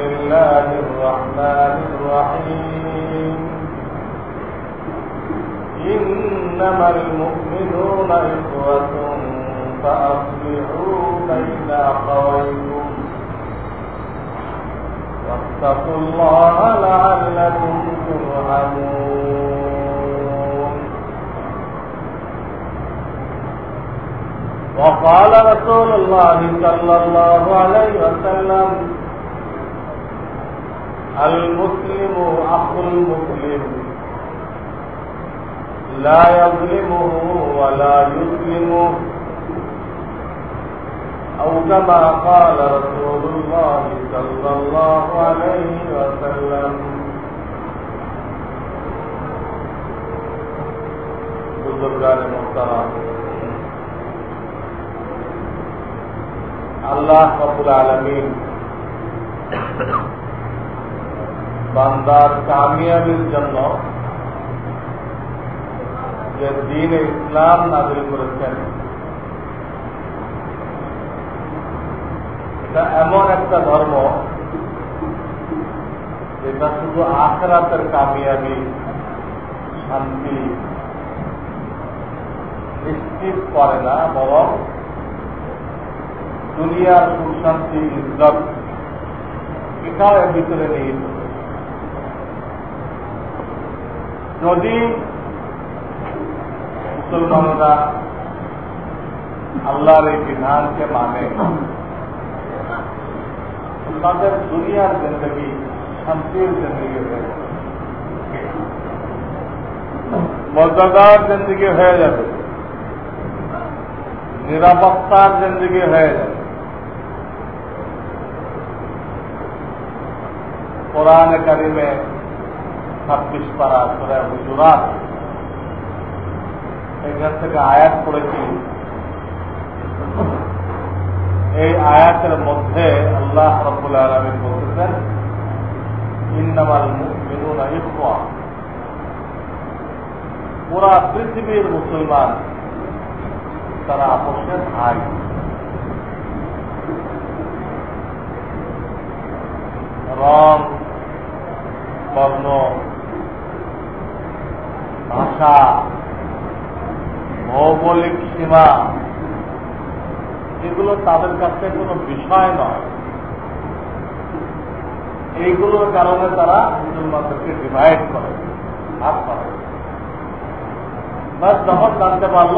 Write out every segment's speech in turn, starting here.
بسم الله الرحمن الرحيم. إنما المؤمنون إخوة فأصلحوا بين أخويكم. واتقوا الله لعلكم ترحمون. وقال رسول الله صلى الله عليه وسلم المسلم أخو المسلم لا يظلمه ولا يظلمه أو كما قال رسول الله صلى الله عليه وسلم. بزرگان محترم. اللہ رب العالمین বান্দার কামিয়াবির জন্য যে দিন ইসলাম নাজিল করেছেন, এটা এমন একটা ধর্ম যেটা শুধু আখরাতের কামিয়াবি, শান্তি নিশ্চিত করে না, বরং দুনিয়ার সুশান্তি, ইজ্জত এটাও এর ভিতরে নিহিত। যদি মুসলমানরা আল্লাহর এই বিধানকে মানে তাদের দুনিয়ার জিন্দগি শান্তির জিন্দগি হয়ে যাবে মর্যাদার জিন্দগি হয়ে যাবে নিরাপত্তার জিন্দগি হয়ে যাবে কোরআন কারিমে ছাব্বিশ পারা করে হুজুরাত এখান থেকে আয়াত করেছি এই আয়াতের মধ্যে আল্লাহ রব্বুল আলমী বলতেছেন, ইন্নামাল মিনুনা ইফওয়া পুরা পৃথিবীর মুসলমান, তারা আপসের ভাই। রং বর্ণ ভাষা, ভৌগোলিক সীমা, এগুলো তাদের কাছে কোনো বিষয় নয়। এইগুলোর কারণে তারা মুসলমানদেরকে ডিভাইড করে, ভাগ করে। বাস যখন জানতে পারল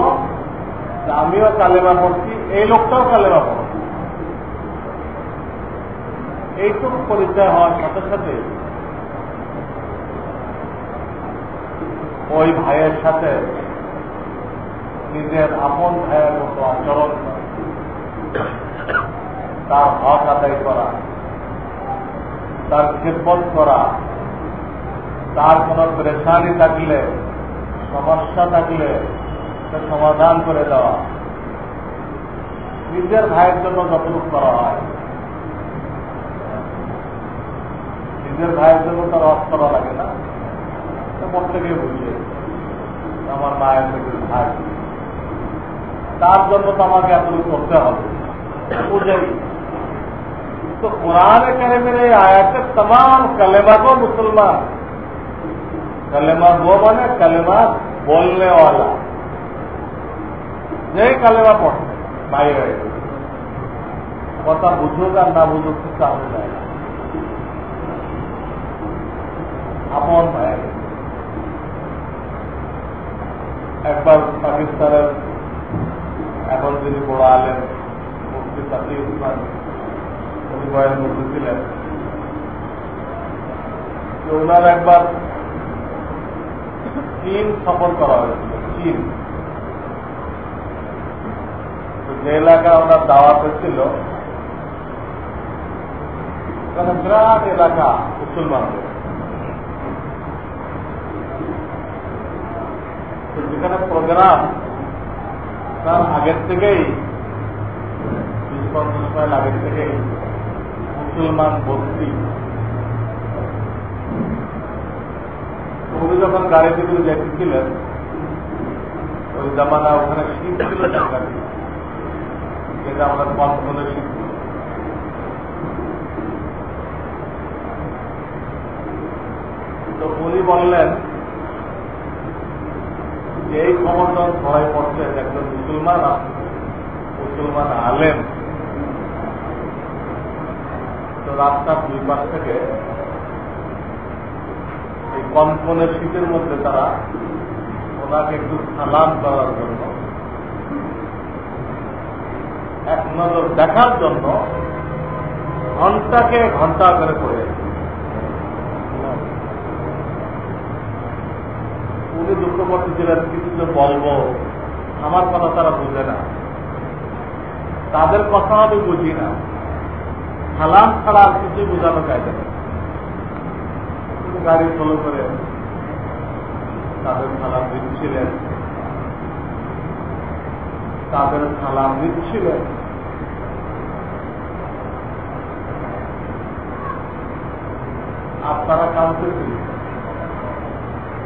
যে আমিও কালেমা পড়ছি, এই লোকটাও কালেমা পড়ছি। এইটুকু পরিচয় হওয়ার সাথে সাথে ওই ভাইয়ের সাথে নিজের আপন ভাইয়ের মতো আচরণ তার হক আদায় করা, তার খেদমত করা, তার কোন পরেশানি থাকলে, সমস্যা থাকলে সমাধান করে দেওয়া। নিজের ভাইয়ের জন্য যতটুকু করা হয়। নিজের ভাইয়ের জন্য তার অফ করা লাগে না। মন থেকে বুঝিয়ে আমার মায়ের থেকে ভাই তার জন্য তো আমাকে এতটুকু করতে হবে বুঝাই तो कुरान तो तो करे मेरे आयात तमाम कलेमा को मुसलमान। कलेमा वो माने, कलेमा बोलने वाला। यही कलेमा पढ़ते भाई रहे पता बुझूँगा, ना बुझूँगा तो सामने जाएगा भाई একবার পাকিস্তানের এখন যিনি বড় আলেন মুক্তি তাকি উসমান উনি বয়ের মধ্যে ছিলেন ওনার একবার চীন সফর করা হয়েছিল, চীন। যে এলাকা ওনার দাওয়াত হয়েছিল ওখানে বিরাট এলাকা মুসলমানদের। যেখানে প্রোগ্রাম তার আগের থেকেই, বিশ পঞ্চাশ মাইল আগের থেকেই মুসলমান ভর্তি উনি যখন গাড়িতে করে যেতেছিলেন ওই জামানা ওখানে শীত ছিল যেটা আমাদের পথ শীত তো উনি বললেন এই ক্ষমতা ধরাই পড়ছে একজন মুসলমান মুসলমান আলেম। তো রাস্তার দুই পাশ থেকে এই কনকনের শীতের মধ্যে তারা ওনাকে একটু সালাম করার জন্য, এক নজর দেখার জন্য ঘন্টাকে ঘণ্টা করে পড়ে দুঃখ করতেছিলেন কিছু যে বলব আমার কথা তারা বুঝে না। তাদের কথা আমি বুঝি না। সালাম ছাড়া আর কিছুই বোঝানো যায় না। গাড়ি ফলো করে তাদের সালাম দিচ্ছিলেন। তাদের সালাম দিচ্ছিলেন। আপনারা কাঁদতেছিলেন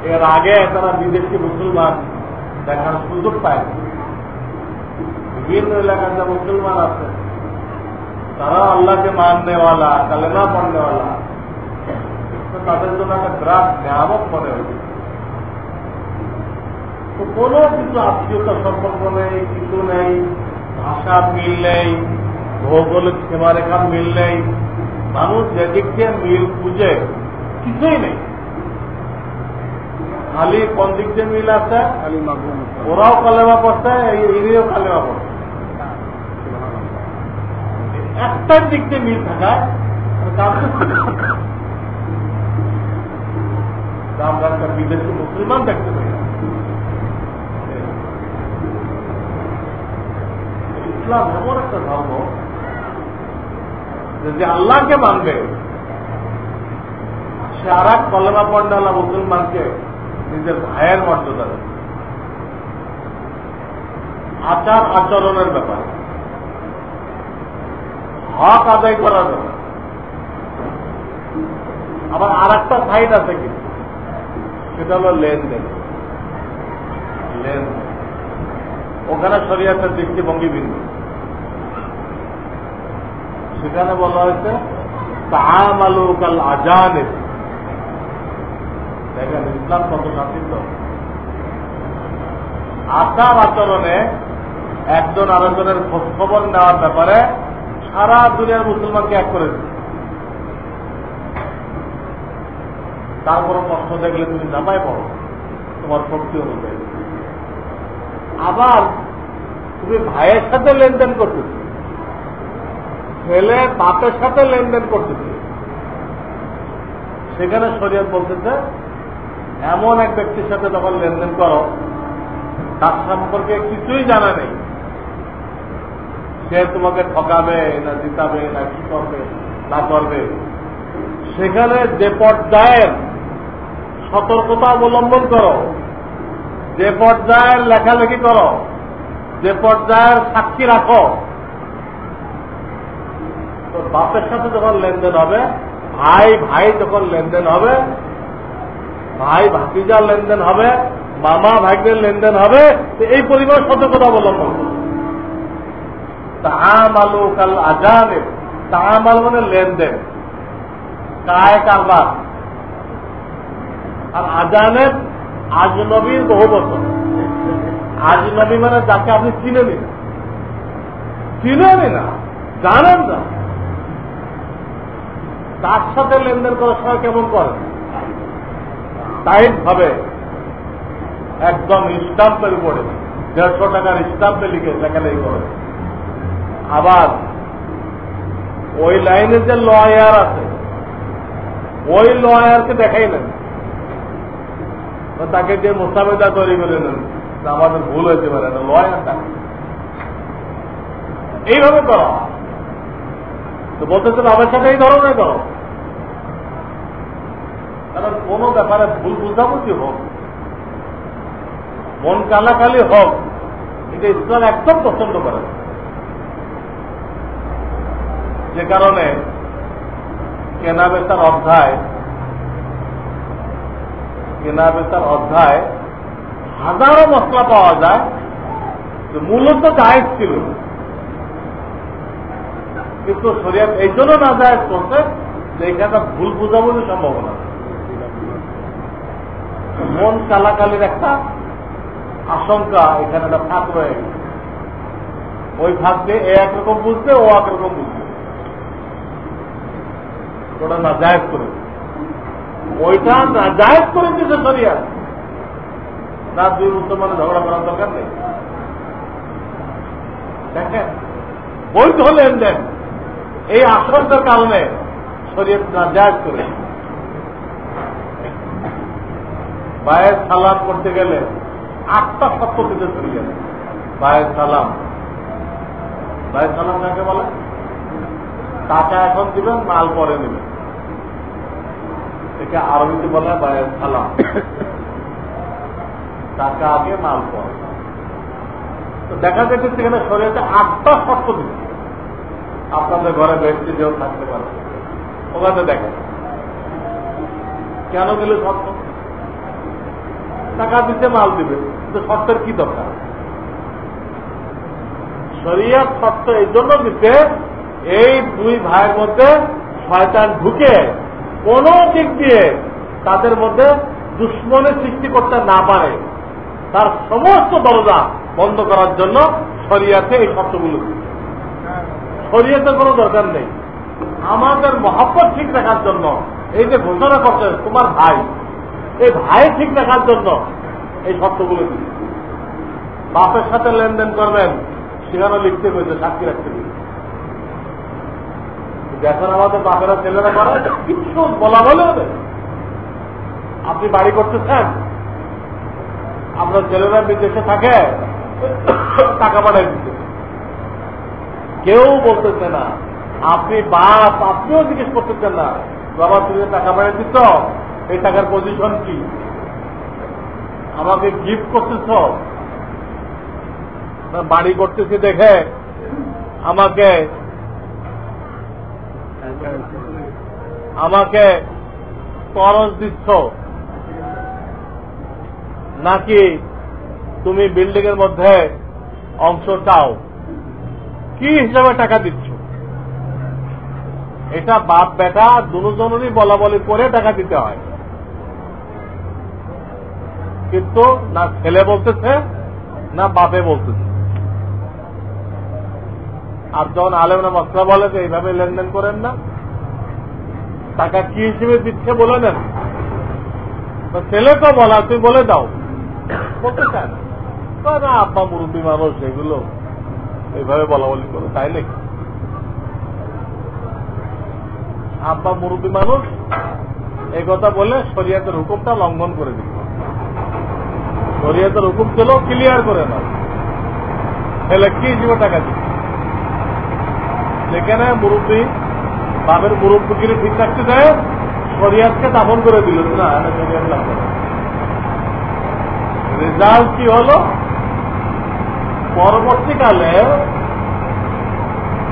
এর আগে তারা বিদেশি মুসলমান দেখার সুযোগ পায় বিভিন্ন এলাকার যা মুসলমান আছে, তারা আল্লাহকে মাননেওয়ালা, কালেমা পড়নেওয়ালা। তাদের জন্য একটা বিরাট নিয়ামক মনে হয়েছে। তো কোনো কিছু আত্মীয়তা সম্পর্ক নেই, কিছু নেই, ভাষা মিল নেই, ভৌগোলিক সীমারেখার মিল নেই, মানুষ যেদিক মিল খুঁজে কিছুই নেই। খালি কোন দিক দিয়ে মিল আছে? ওরাও কালেমা পড়ছে ইনিও কালেমা পড়ছে। একটার দিক দিয়ে মিল থাকায় আমরা একটা বিদেশি মুসলমান দেখতে পাই। ইসলাম এমন একটা ধর্ম যে আল্লাহকে মানবে। সে আর এক কলেমা পণ্ডালা মুসলমানকে নিজের ভাইয়ের মর্যাদা আচার আচরণের ব্যাপারে। হক আদায় করার ব্যাপারে। আবার আর একটা সাইড আছে কিন্তু সেটা হলো লেনদেন। লেনদেন। ওখানে শরিয়াতের দৃষ্টিভঙ্গি বিন্দু সেখানে বলা হয়েছে তাম আলু কাল আজানে দেখেন, ইসলাম কত শাসিত আচার আচরণে একজন আরেকজনের খোঁজখবর নেওয়ার ব্যাপারে সারা দুনিয়ার মুসলমানকে এক করে দিচ্ছে। তারপরে কষ্ট দেখলে তুমি জামাই পড়ো, তোমার শক্তি অনুযায়ী আবার তুমি ভাইয়ের সাথে লেনদেন করতেছ, ছেলে বাপের সাথে লেনদেন করতেছে। সেখানে শরীয়ত বলতেছে এমন এক ব্যক্তির সাথে যখন লেনদেন করো, তার সম্পর্কে কিছুই জানা নেই। সে তোমাকে ঠকাবে না জিতাবে না কি করবে, না করবে। সেখানে যে পর্যায়ের সতর্কতা অবলম্বন করো, যে পর্যায়ের লেখালেখি করো, যে পর্যায়ের সাক্ষী রাখো তো বাপের সাথে যখন লেনদেন হবে ভাই ভাই যখন লেনদেন হবে ভাই, ভাতিজার লেনদেন হবে, মামা ভাইদের লেনদেন হবে এই পরিমাণ সতর্কতা অবলম্বন আলু কাল আজানের তামাল মানে লেনদেন। কায় কারবার। আর আজানের আজনবীর বহু বছর। আজনবী মানে যাকে আপনি চিনেনি না। চিনেনি না, জানেন না। তার সাথে লেনদেন করার সময় কেমন করেন? টাইট ভাবে একদম স্টাম্পের উপরে, দেড়শো টাকার স্টাম্পে লিখে লেখালেখি করে। আবার ওই লাইনে যে লয়ার আছে, ওই লয়ারকে দেখাই নেন তাকে যে মোসাবেদা তৈরি করে নেন আমাদের ভুল হয়েছে পারে না লয়ার এইভাবে করো। তো বলতেছে আমার সাথে এই ধরনের করো। কারণ কোন ব্যাপারে ভুল বুঝাবুঝি হোক, মন কালাকালি হোক, এটা ইসলাম একদম পছন্দ করে যে কারণে কেনা বেচার অধ্যায় কেনা বেচার অধ্যায় হাজারো মশলা পাওয়া যায় মূলত জায়জ ছিল। কিন্তু শরিয়াত এই জন্য না জায়জ করছে যে এখানে ভুল বুঝাবুঝি সম্ভাবনা। মন কালাকালির একটা আশঙ্কা এখানে একটা ফাঁক রয়ে গেছে। ওই ফাঁককে এ একরকম বুঝবে, ও একরকম বুঝবে। ওটা না জায়জ করে। ওইটা না জায়জ করে দিতে সরিয়া না, দুই মুসলমানে ঝগড়া করার দরকার নেই। দেখেন, বৈধ লেনদেন এই আশঙ্কার কারণে শরীর না জায়গ করে বায়ের সালাম করতে গেলে আটটা সত্য দিতে চলে গেলে। বায়ের সালাম। বায়ের সালাম কাকে বলে? টাকা এখন দিবেন, মাল পরে নেবেন। একে আরবিতে বলে বায়ের সালাম। টাকা আগে মাল পরে। তো দেখা যাচ্ছে সেখানে শরীরে আটটা শর্ত দিচ্ছে আপনাদের ঘরে ব্যক্তি যেও থাকতে পারে ওখানে দেখেন। কেন গেলে শর্ত টাকা দিতে মাল দিবে, কিন্তু শর্তের কি দরকার? শরিয়াত শর্ত এই জন্য দিতে এই দুই ভাইয়ের মধ্যে শয়তান ঢুকে কোন দিক দিয়ে তাদের মধ্যে দুশ্মনের সৃষ্টি করতে না পারে। তার সমস্ত দরজা বন্ধ করার জন্য শরিয়াতে এই শর্তগুলো শরিয়াতে কোনো দরকার নেই। আমাদের মহাব্বত ঠিক রাখার জন্য এই যে ঘোষণা করছে তোমার ভাই এই ভাই ঠিক রাখার জন্য এই শর্তগুলো দিচ্ছে বাপের সাথে লেনদেন করবেন সেখানে লিখতে হয়েছে, সাক্ষী রাখতে দেখেন আমাদের বাপেরা ছেলেরা করে, কিছু বলা বলে ওদের আপনি বাড়ি করতেছেন, আপনার ছেলেরা বিদেশে থাকে, টাকা পাঠাই দিতে। কেউ বলতেছে না, আপনি বাপ, আপনিও জিজ্ঞেস করতেছেন না, বাবা তুমি টাকা পাঠিয়ে দিত এই টাকার পজিশন কি? আমাকে গিফট করতেছ? বাড়ি করতেছি দেখে আমাকে আমাকে করজ দিচ্ছ। নাকি তুমি বিল্ডিং এর মধ্যে অংশ চাও? কি হিসাবে টাকা দিচ্ছ? এটা বাপ বেটা দুজনেরই বলা বলি করে টাকা দিতে হয়। কিন্তু না ছেলে বলতেছে, না বাপে বলতেছে। আর যখন আলেমরা মশলা বলে যে এইভাবে লেনদেন করেন না, টাকা কি হিসেবে দিচ্ছে বলে নেন? ছেলে তো বলা তুই বলে দাও। বলতে চায় না। না, আব্বা মুরব্বী মানুষ, এগুলো এইভাবে বলা বলি করে, তাই নাকি? আব্বা মুরব্বী মানুষ এই কথা বলে শরিয়াতের হুকুমটা লঙ্ঘন করে দিল শরিয়াতের হুকুম ছিল ক্লিয়ার করে নাও ছেলে কি হিসেবে টাকা দিচ্ছে যেখানে মুরব্বী, বাপের মুরব্বীগিরি ঠিক রাখতে দেয় শরিয়াতকে দাফন করে দিল। না রেজাল্ট কি হল? পরবর্তীকালে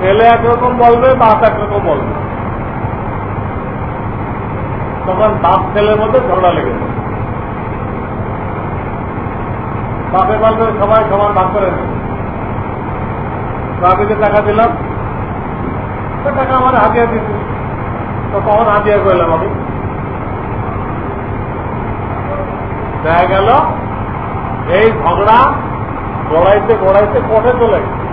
ছেলে একরকম বলবে, বাপ একরকম বলবে। তখন বাপ ছেলের মধ্যে ঝগড়া লেগেছে বাপে বলবে সবাই সমান ভাগ করে যে টাকা দিলাম টাকা আমার হাতিয়া দিচ্ছি তো কখন হাতিয়া করলাম আমি? দেখা গেল, এই ঝগড়া গড়াইতে গড়াইতে কোর্টে চলে গেছে।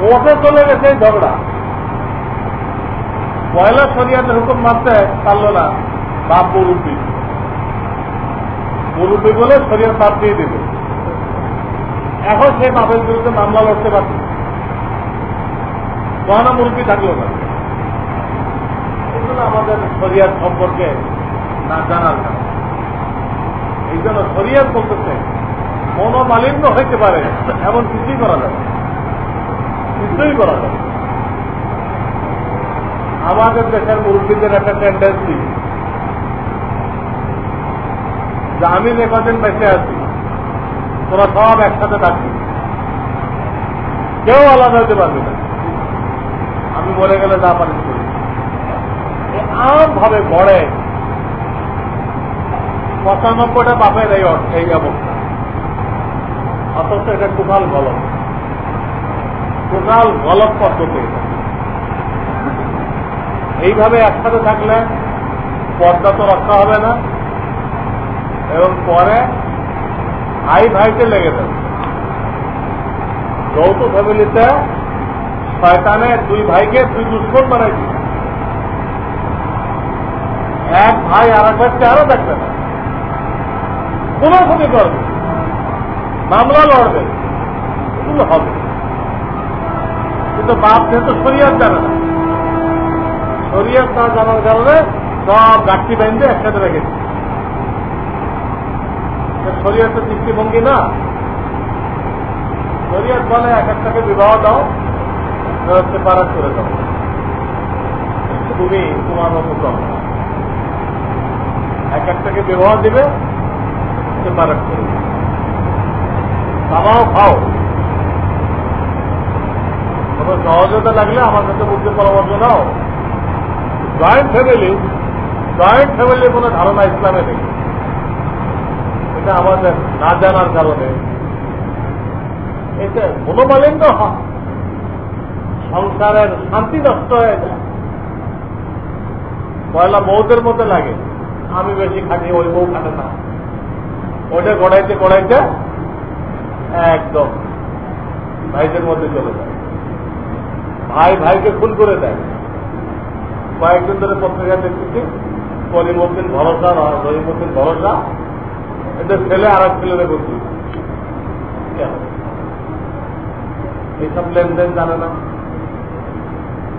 কোর্টে চলে গেছে এই ঝগড়া। পয়লা শরিয়াতের হুকুম মানতে পারল না বাপ মুরব্বী মুরব্বী বলে শরীর বাদ দিয়ে দেবে এখন সেই বাপের বিরুদ্ধে মামলা লড়তে পারছে গহনা মুরব্বী থাকল না। এগুলো আমাদের শরিয়ার সম্পর্কে না জানার কারণ। এই জন্য শরিয়ার বলতেছে, মনোমালিন্য হইতে পারে, এমন কিছুই করা যাবে কিছুই করা যাবে আমাদের দেশের মুরব্বীদের একটা টেন্ডেন্সি যে আমি নেপাদিন বেঁচে আছি, তোরা সব একসাথে থাকবি। কেউ আলাদা হতে পারবে না। আমি মরে গেলে যা পারি আম ভাবে গড়ে পঁচানব্বইটা বাপের এই এই অবস্থা। অথচ এটা টোটাল গলত টোটাল গলত পদ্ধতি এইভাবে একসাথে থাকলে পর্দা তো রক্ষা হবে না। এবং পরে ভাই ভাইকে লেগে দেবে যৌথ ফ্যামিলিতে শয়তানে দুই ভাইকে দুই দুশ্মন বানাই দিচ্ছে এক ভাই আর এক ভাই চেহারা দেখবে না। কোন ক্ষতি করবে মামলা লড়বে। এগুলো হবে। কিন্তু বাপ যেহেতু শরিয়াত জানে না, শরিয়াত না জানার কারণে সব গাঠি বেঁধে একসাথে রেখেছে শরীয়তের দৃষ্টিভঙ্গি না। শরীয়ত বলে এক একটাকে বিবাহ দাও সেপারেট করে দাও। তুমি তোমার মতো এক একটাকে বিবাহ দিবে সেপারেট করে খাওয়াও খাও। কোনো সহযোগিতা লাগলে আমার সাথে বুঝতে পরামর্শ নাও। জয়েন্ট ফ্যামিলি জয়েন্ট ফ্যামিলির কোনো ধারণা ইসলামে নেই। এটা আমাদের না জানার কারণে। এতে মনোমালিন্য হয়। সংসারের শান্তি নষ্ট হয়ে যায়। পয়লা বউদের মধ্যে লাগে। আমি বেশি খাটি, ওই বউ খাটে না। ওটা গড়াইতে গড়াইতে একদম ভাইদের মধ্যে চলে যায়। ভাই ভাইকে খুন করে দেয়। কয়েকদিন ধরে পত্রিকা দেখতেছি করিমুদ্দিন ভরসা রহিমুদ্দিন ভরসা এদের ছেলে আর এক ছেলেরে বলছি এইসব লেনদেন জানে না।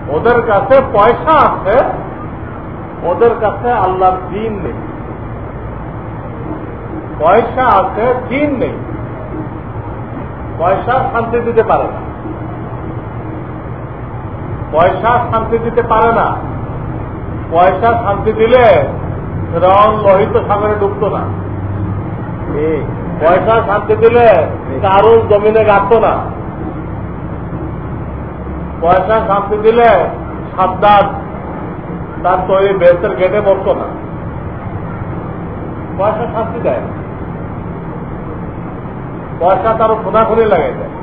ওদের কাছে পয়সা আছে, ওদের কাছে আল্লাহর দিন নেই। পয়সা আছে, দিন নেই। পয়সা শান্তি দিতে পারে না। পয়সা শান্তি দিতে পারে না। পয়সা শান্তি দিলে রং লোহিত সাগরে ডুবতো না। পয়সা শান্তি দিলে কারও জমিনে গাঁথত না। পয়সা শান্তি দিলে সাবধান, তার তৈরি বেসের গেটে বসত না। পয়সা শান্তি দেয় পয়সা তারও খোঁজাখুনি লাগাই দেয়।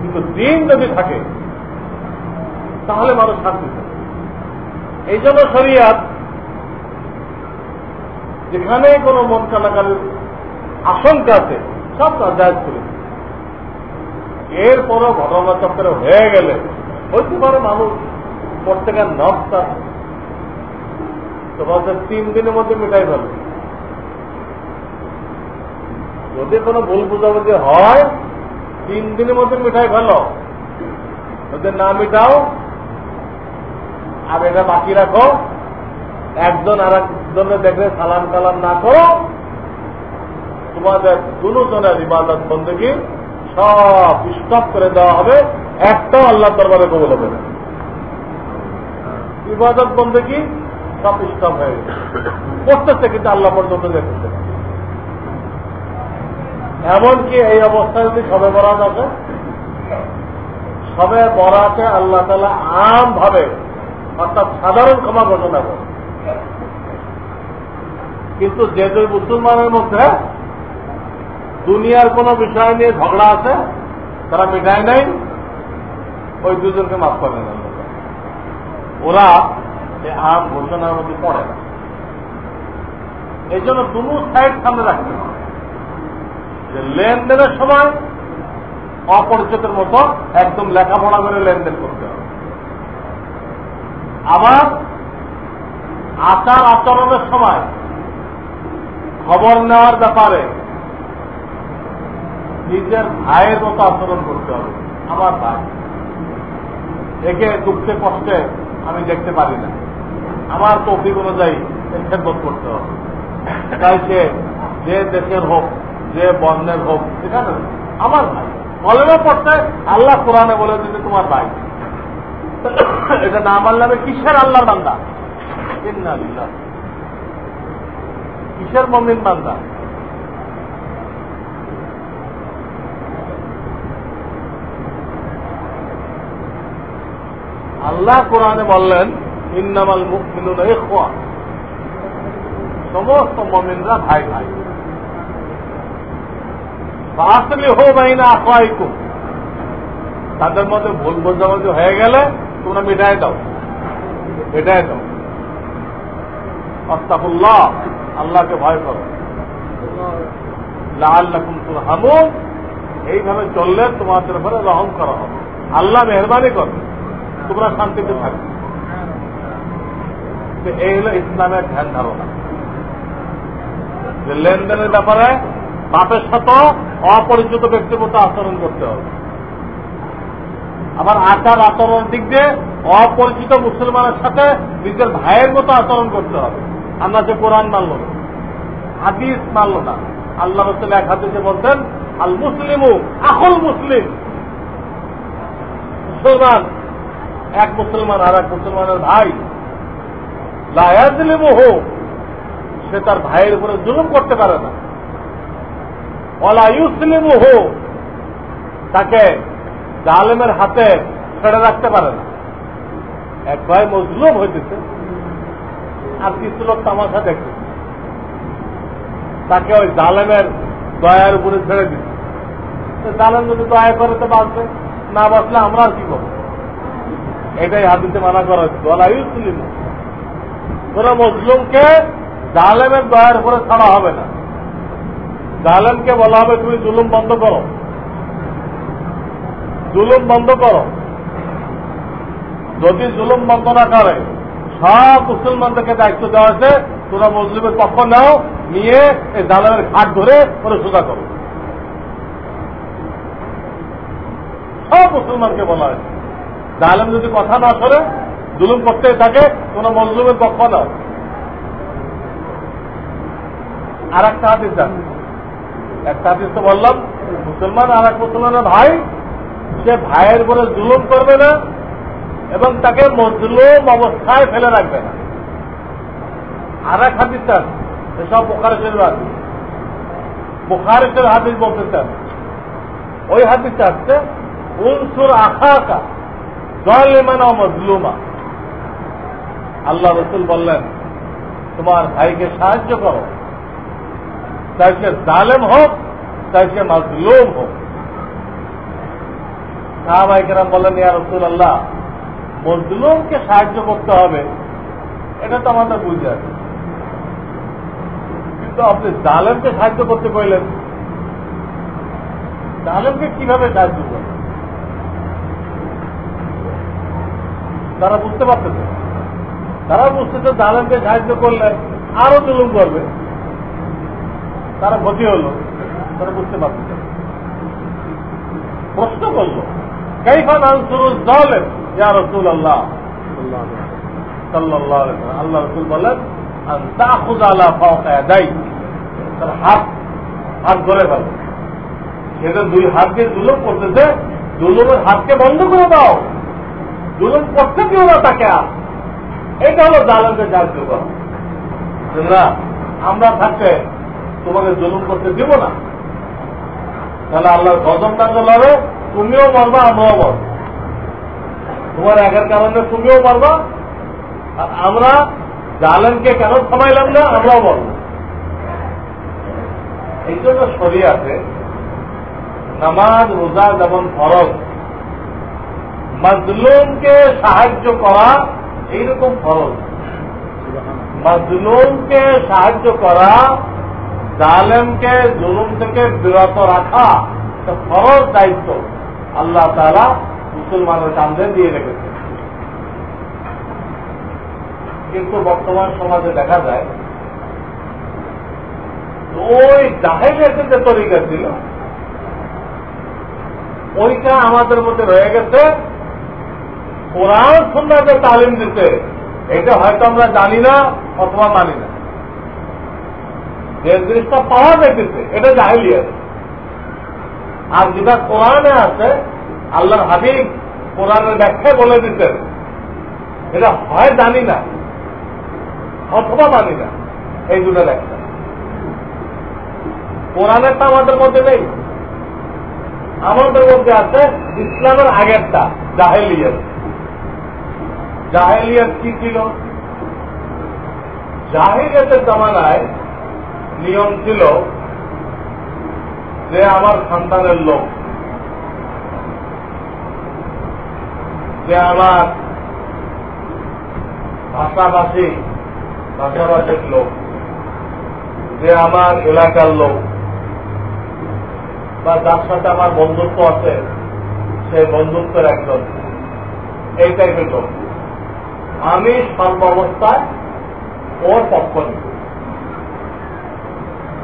কিন্তু দিন যদি থাকে, তাহলে মানুষ শান্তি থাকে এই জন্য শরিয়াত যেখানে কোনো মন কালাকালের আশঙ্কা আছে, সব জায়জ করে এরপরও ঘটনা চক্রে হয়ে গেলে হইতে পারে মানুষ প্রত্যেকের নকটা তো বলছে, তিন দিনের মধ্যে মিটাই ফেলবে যদি কোনো ভুল বুঝাবুঝি হয়, তিন দিনের মধ্যে মিঠাই ফেলো। যদি না মিটাও, আর এটা বাকি রাখো। একজন আর একজনের দেখলে সালাম কালাম না করো, তোমাদের দুজনের ইবাদত বন্দী সব স্টপ করে দেওয়া হবে, একটাও আল্লাহ দরবারে কবল হবে না। ইবাদত বন্দী সব স্টপ হয়ে গেছে। করতেছে কিন্তু আল্লাহ পর্যন্ত দেখতেছে এমনকি এই অবস্থায় যদি সবে বরাত আছে সবে বরাতে আল্লাহ তালা আম ভাবে, অর্থাৎ সাধারণ ক্ষমা ঘোষণা করে। কিন্তু যে দুই মুসলমানের মধ্যে দুনিয়ার কোন বিষয় নিয়ে ঝগড়া আছে, তারা মিটায় নাই, ওই দুজনকে মাফ করবেন ওরা এই আম ঘোষণার মধ্যে পড়ে না। এই জন্য দুনো সাইড সামনে রাখতে হবে। যে লেনদেনের সময় অপরিচিতের মতো একদম লেখাপড়া করে লেনদেন করতে হবে। আবার আচার আচরণের সময় খবর নেওয়ার ব্যাপারে নিজের ভাইয়ের মতো আচরণ করতে হবে, আমার ভাই। একে দুঃখে কষ্টে আমি দেখতে পারি না। আমার তৌফিক অনুযায়ী খেদবোধ করতে হবে। তাই সে যে দেশের হোক, যে বর্ণের হোক ঠিক আছে আমার ভাই। কলেমে পড়তে আল্লাহ কোরআনে বলে দিতে তোমার ভাই। এটা না মানলে কিসের আল্লাহর বান্দা? কিসের মমিন বান্দা? আল্লাহ কোরআনে বললেন, ইন্নামাল মুখ মিলুন সমস্ত মমিনরা ভাই ভাই। আসলে হো বাইনা আফাইকুম তাদের মধ্যে ভুল বোঝাবুঝি হয়ে গেলে তোমরা মিটাই দাও মিটাই দাও। অস্তাফুল্লাহ আল্লাহকে ভয় করো লাল্লাকুম তুরহামুন। এইভাবে চললে তোমাদের উপরে রহম করা হবে। আল্লাহ মেহরবানি করবে তোমরা শান্তিতে থাকবে এই হলো ইসলামের ধ্যান ধারণা। যে লেনদেনের ব্যাপারে বাপের সাথে অপরিচিত ব্যক্তির মতো আচরণ করতে হবে। আবার আচার আচরণ দিক দিয়ে অপরিচিত মুসলমানের সাথে নিজের ভাইয়ের মতো আচরণ করতে হবে। আমরা যে কোরআন মানল না, হাদিস মানল না, আল্লাহ রসুল এক হাদিসে বলতেন আল মুসলিমু আখল মুসলিম। মুসলমান, এক মুসলমান আর এক মুসলমানের ভাই লায়াজলিমু হোক সে তার ভাইয়ের উপরে জুলুম করতে পারে না। অলায়ুসলিমু হোক তাকে জালেমের হাতে ছেড়ে রাখতে পারে না। এক ভাই মজলুম হইতেছে। আর কিছু লোক তামাশা দেখছে তাকে ওই জালেমের দয়ার উপরে ছেড়ে দিচ্ছে জালেম যদি দয়া করে তো বাঁচবে। না বাঁচলে আমরা আর কি করব? এটাই হাদিতে মানা করা হচ্ছে দলাইসলিম কোন মজলুমকে জালেমের দয়ার উপরে ছাড়া হবে না। জালেমকে বলা হবে, তুমি জুলুম বন্ধ করো। জুলুম বন্ধ করো। যদি জুলুম বন্ধ না করে সব মুসলমানদেরকে দায়িত্ব দেওয়া হয়েছে। তোমরা মজলুমের পক্ষ নাও, নিয়ে এই জালেমের ঘাট ধরে ওরা সোজা করো। সব মুসলমানকে বলা হয়েছে। জালেম যদি কথা না শোনে, জুলুম করতে থাকে, তোমরা মজলুমের পক্ষ নাও। আর একটা হাতিস আছে একটা হাতিস তো বললাম, মুসলমান আর এক মুসলমানের ভাই, সে ভাইয়ের বলে জুলুম করবে না এবং তাকে মজলুম অবস্থায় ফেলে রাখবে না। আর এক হাদিস চান এসব বোখারেশের আছে বোখারেশের হাদিস বলতে চান ওই হাদিস আসছে উনসুর আখা জলেমানা মজলুমা। আল্লাহ রসুল বললেন, তোমার ভাইকে সাহায্য করো। চাই সে জালেম হোক চাই সে মাজলুম হোক। সাহাবাহিকেরাম বললেন, ইয়া রসুল আল্লাহ মজলুমকে সাহায্য করতে হবে, এটা তো আমাদের বুঝে আছে কিন্তু আপনি জালেমকে সাহায্য করতে কইলেন জালেমকে কীভাবে সাহায্য করবেন? তারা বুঝতে পারতেছে তারা বুঝতেছে জালেমকে সাহায্য করলে আরও জুলুম করবে। তারা ক্ষতি হল, তারা বুঝতে পারতেছে প্রশ্ন করল কাইফান ইয়া রসুল আল্লাহ রসুল বলেন সেটা দুই হাত দিয়ে জুলুম করতেছে। জুলুমের হাতকে বন্ধ করে দাও। জুলুম করতে কেউ না তাকে আর। এটা হলো জালেমকে সাহায্য আমরা থাকতে তোমাকে জুলুম করতে দিব না। তাহলে আল্লাহর গজম না চলাবে তুমিও মরবা আমরাও মরব তোমার একের কারণে তুমিও মরবা আর আমরা জালেমকে কেন থামাইলাম না, আমরাও মরব এই জন্য শরিয়াতে নামাজ, রোজা যেমন ফরজ, মজলুমকে সাহায্য করা এইরকম ফরজ। মজলুমকে সাহায্য করা, জালেমকে জুলুম থেকে বিরত রাখা ফরজ দায়িত্ব। আল্লাহ তারা মুসলমানের কান্দে দিয়ে রেখেছে। কিন্তু বর্তমান সমাজে দেখা যায়, ওই জাহেলিয়াতের যে তরিকা ছিল, ওইটা আমাদের মধ্যে রয়ে গেছে, কোরআন সুন্দর তালিম দিতে। এটা হয়তো আমরা জানি না অথবা মানি না। যে জিনিসটা পাওয়া যাইতেছে, এটা জাহেলিয়াত। আর যেটা কোরআনে আছে, আল্লাহর হাবিব কোরআনের ব্যাখ্যা বলে দিতেন। এটা হয় জানি না, অথবা মানি না, এই দুটো ব্যাখ্যা। কোরআনেরটা আমাদের মধ্যে নেই। আমাদের মধ্যে আছে ইসলামের আগেরটা, জাহেলিয়ত। জাহেলিয়ত কি ছিল? জাহিলিয়তের জামানায় নিয়ম ছিল যে আমার সন্তানের লোক, যে আমার ভাষাভাষী, ভাষাভাষীর লোক, যে আমার এলাকার লোক, বা যার সাথে আমার বন্ধুত্ব আছে, সেই বন্ধুত্বের একজন, এই টাইপের লোক। আমি সর্বাবস্থায় ওর পক্ষ নিব।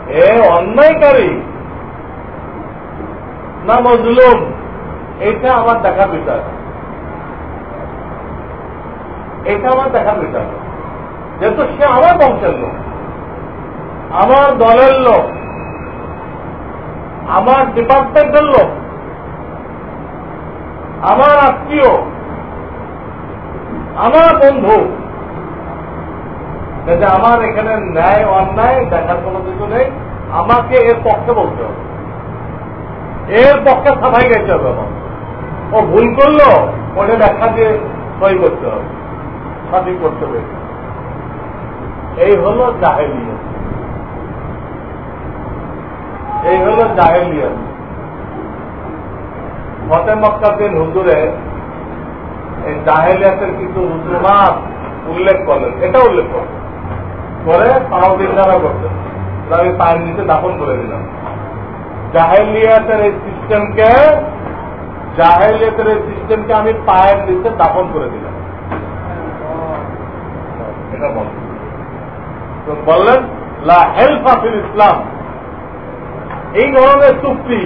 এ অন্যায়কারী না মজলুম, এটা আমার দেখা বিচার। এটা আমার দেখা বিচার। যেহেতু সে আমার বংশের লোক, আমার দলের লোক, আমার ডিপার্টমেন্টের লোক, আমার আত্মীয়, আমার বন্ধু আমার এখানে ন্যায়, অন্যায় দেখার কোনো কিছু নেই, আমাকে এর পক্ষে বলতে হবে। এর পক্ষে সাফাই গাইতে হবে ও ভুল করল, ওটা ব্যাখ্যা দিয়ে সই করতে হবে। সঠিক করতে হবে। এই হল জাহেলিয়া এই হল জাহেলিয়া ফতে মক্কাদিন হুজুরে এই জাহেলিয়াতের কিছু রুজুমাত উল্লেখ করলেন এটা উল্লেখ করেন। করে তাও দিনদারা করতেন। আমি পায়ের নিচে দাপন করে দিলাম। জাহেলিয়াতের এই সিস্টেমকে জাহেলিয়াতের এই সিস্টেমকে আমি পায়ের নিচে দাপন করে দিলাম। তো বললেন, লা হেল্প আফিল ইসলাম। এই ধরনের চুক্তি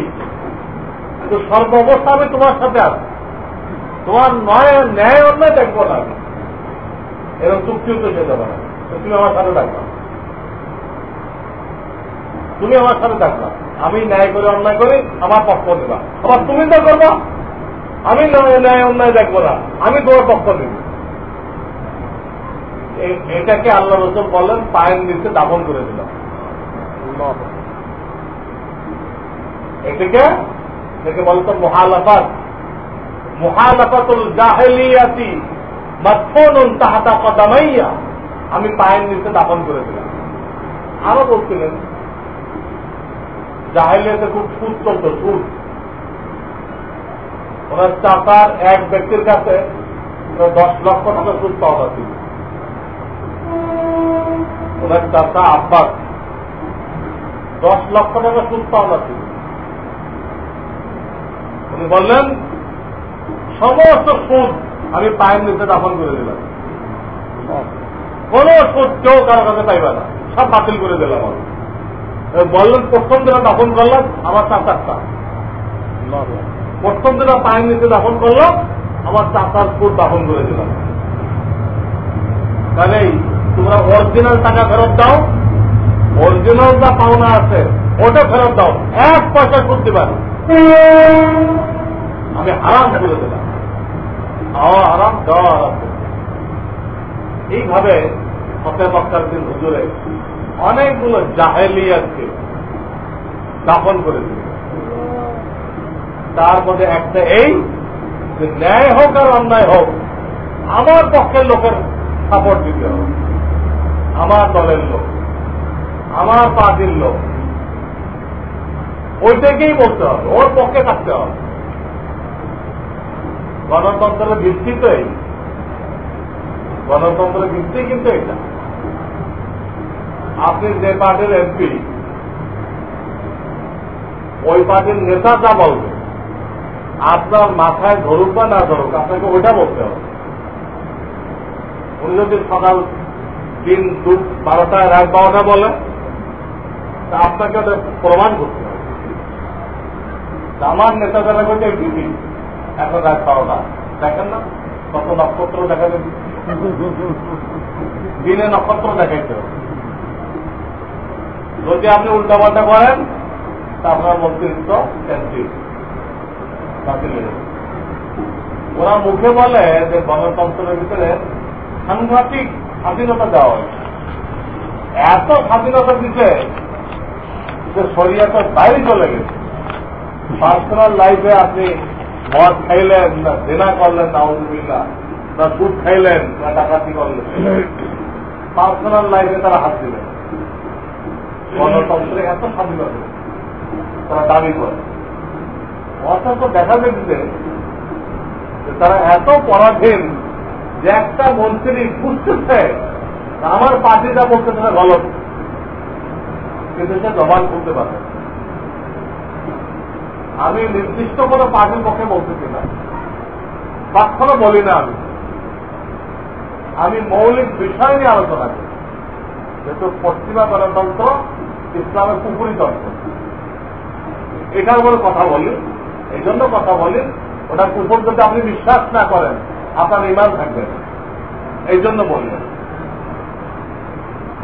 তো সর্বাবস্থা আমি তোমার সাথে আছি। তোমার নয় ন্যায় অন্যায় দেখব না এরকম চুক্তিও তো যেতে পারে তুমি আমার সাথে থাকবা। তুমি আমার সাথে থাকবা। আমি ন্যায় করে, অন্যায় করি, আমার পক্ষ নেবা। আবার তুমি তো করবা, আমি ন্যায় অন্যায় দেখব না। আমি তোমার পক্ষ নেব। এটাকে আল্লাহ রসুল বলেন, পায়ের নিচে দাপন করে দিলাম। এটাকে এটাকে বলতো মহালাফাত। মহালাফাতুল জাহেলিয়াতি মাথনুন তাহাতা কদামাইয়া। আমি পায়ের নিচে দাপন করে দিলাম। আরও বলছিলেন জাহেলিয়াতে খুব সুদ চলত সুদ ওনার চাচার এক ব্যক্তির কাছে দশ লক্ষ টাকা সুদ পাওয়া ছিল। ওনার চাচা আব্বাস দশ লক্ষ টাকা সুদ পাওয়া ছিল। উনি বললেন, সমস্ত সুদ আমি পায়ের নিচে দাফন করে দিলাম। কোন সুদ কেউ কারও কাছে পাইবে না। সব বাতিল করে দিলাম আমি। বললেন, প্রথম দিনে দাফন করলাম আমার চাচারটা প্রথম দিনে পায়ের নিচে দাফন করলাম আমার চাচার সুদ দাফন করে দিলাম তাহলে তোমরা অরিজিনাল টাকা ফেরত দাও অরিজিনাল যা পাওনা আছে, ওটা ফেরত দাও। এক পয়সা সুদ দিবা আমি আরাম করে দিলাম। আরাম দেওয়া আরাম এইভাবে ফতে মক্কার দিন হুজুরে অনেকগুলো জাহেলিয়াতকে দাপন করে দিল। তার মধ্যে একটা এই যে ন্যায় হোক আর অন্যায় হোক, আমার পক্ষের লোকের সাপোর্ট দিতে হবে। আমার দলের লোক, আমার পার্টির লোক, ওইটাকেই বলতে হবে, ওর পক্ষে থাকতে হবে। গণতন্ত্রের ভিত্তি তো এই। গণতন্ত্রের ভিত্তি কিন্তু এটা। আপনি যে পার্টির এমপি, ওই পার্টির নেতা যা বলবে, আপনার মাথায় ধরুক বা না ধরুক, আপনাকে ওইটা বলতে হবে। উনি যদি সকাল দিন দু, বারোটায় রাত বারোটা বলে তা আপনাকে ওটা প্রমাণ করতে হবে। আমার নেতা যারা করছে টিভি এখন রাত বারোটা। দেখেন না, কত নক্ষত্র দেখা যাবে দিনে নক্ষত্র দেখাইতে হবে। যদি আপনি উল্টাপাল্টা করেন তা আপনার মন্ত্রিত্ব ক্যান্সিল ওরা মুখে বলে যে গণতন্ত্রের ভিতরে সাংঘাতিক স্বাধীনতা দেওয়া হয়েছে। এত স্বাধীনতা দিতে যে শরীয়তের বাইরে চলে গেছে। পার্সোনাল লাইফে আপনি মদ খাইলেন, না জেনা করলেন না উল্লা না দুধ খাইলেন, না ডাকাতি করলেন। পার্সোনাল লাইফে তারা হাত দিলেন। গণতন্ত্রে এত স্বাধীনতা তারা দাবি করে। অথচ দেখা যাচ্ছে তারা এত পরাধীন যে একটা মন্ত্রী আমার পার্টিটা বলতে কিন্তু সে জবান করতে পারে আমি নির্দিষ্ট কোনো পার্টির পক্ষে বলতেছি না। কখনো বলি না আমি। আমি মৌলিক বিষয় নিয়ে আলোচনা করি। যেহেতু পশ্চিমা গণতন্ত্র ইসলামের পুকুরি তন্ত্র এটার উপরে কথা বলি। এই জন্য কথা বলি, ওটা কুকুর যদি আপনি বিশ্বাস না করেন, আপনার ইমান থাকবে এই জন্য বললেন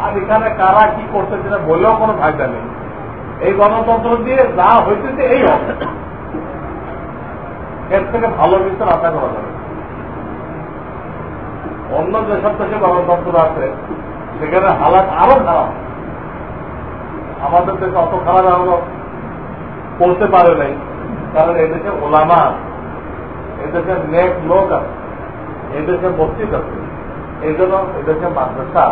আর এখানে কারা কি করতেছে সেটা বলেও কোনো ফায়দা নেই। এই গণতন্ত্র দিয়ে যা হইতেছে এই হবে এর থেকে ভালো কিছু আশা করা যাবে। অন্য যেসব দেশে গণতন্ত্র আছে, সেখানে হালাত আরও খারাপ। আমাদের দেশে অত খারাপ এখনও পড়তে পারে নাই, কারণ এদেশে ওলামা এদেশে নেক লোক আছে এদেশে মসজিদ আছে, এই জন্য এদেশে মাদ্রাসা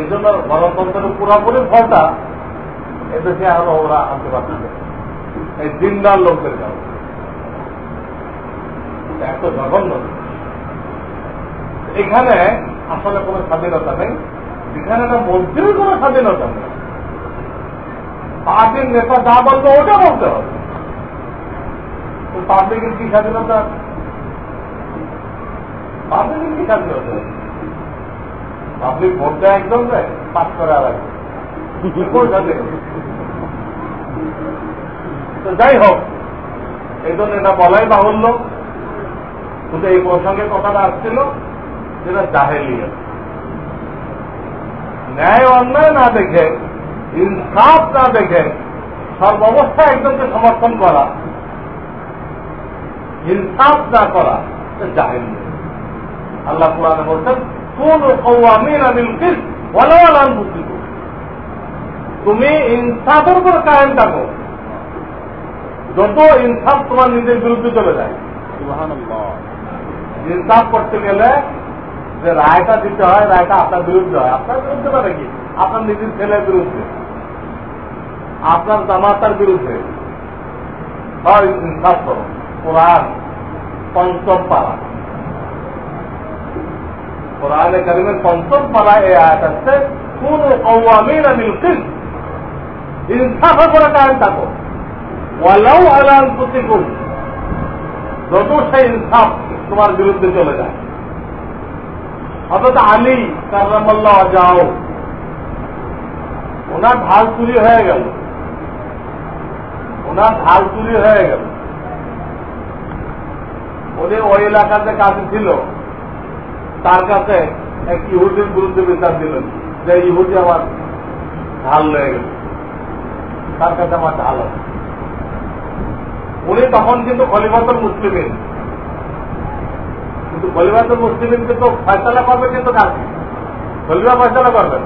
এই জন্য গণতন্ত্রের পুরাপুরি ফলটা এদেশে এখনও ওরা আনতে পারছে এই দিনদার লোকদের কারণে। এত জঘন্য। এখানে আসলে কোনো স্বাধীনতা নেই, এখানে না মন্ত্রীর কোনো স্বাধীনতা নেই। পার্টির নেতা যা বলবে ওটা বলতে হবে। পাবলিকের কি স্বাধীনতা? পাবলিকের কি স্বাধীনতা? পাবলিক ভোট দেয় একদম দেয় পাস করে আর তো যাই হোক, এই জন্য এটা বলাই বাহুল্য। কিন্তু এই প্রসঙ্গে কথাটা আসছিল, যেটা জাহেলিয়া ন্যায় অন্যায় না দেখে ইনসাফ না দেখে সর্বাবস্থায় একজনকে সমর্থন করা ইনসাফ না করা জাহেলিয়া আল্লাহ কোরআনে বলছেন কোন কৌমিন আমিল কিস বলান বুঝিত তুমি ইনসাফের উপর কায়েম থাকো। যত ইনসাফ তোমার নিজের বিরুদ্ধে চলে যায়। ইনসাফ করতে গেলে যে রায়টা দিতে হয় রায়টা আপনার বিরুদ্ধে হয়। আপনার বিরুদ্ধে মানে কি? আপনার নিজের ছেলের বিরুদ্ধে। আপনার জামাতার বিরুদ্ধে ইনসাফ করো কোরআন পঞ্চম পাড়া কোরআনে কারিমের পঞ্চম পাড়া এই আয়াত আসছে কোন কৌমিন আমিল কিস ইনসাফের করে কায়েম থাকো। ওয়ালাউ আলান প্রতিকুল যত সেই ইনসাফ তোমার বিরুদ্ধে চলে যায়। অথচ আলী কার্লামাল্লাহ যাও, ওনার ঢাল চুরি হয়ে গেল। ওনার ঢাল চুরি হয়ে গেল। উনি ওই এলাকাতে কাজে ছিল। তার কাছে এক ইহুদির বিরুদ্ধে বিচার দিলেন যে ইহুদি আমার ঢাল হয়ে গেল। তার কাছে আমার ঢাল আছে। উনি তখন কিন্তু খলিফাতুল মুসলিমিন। কিন্তু খলিফাতুল মুসলিমিনকে তো ফয়সলা করবে কিন্তু কাকে? খলিফা ফয়সলা করবেন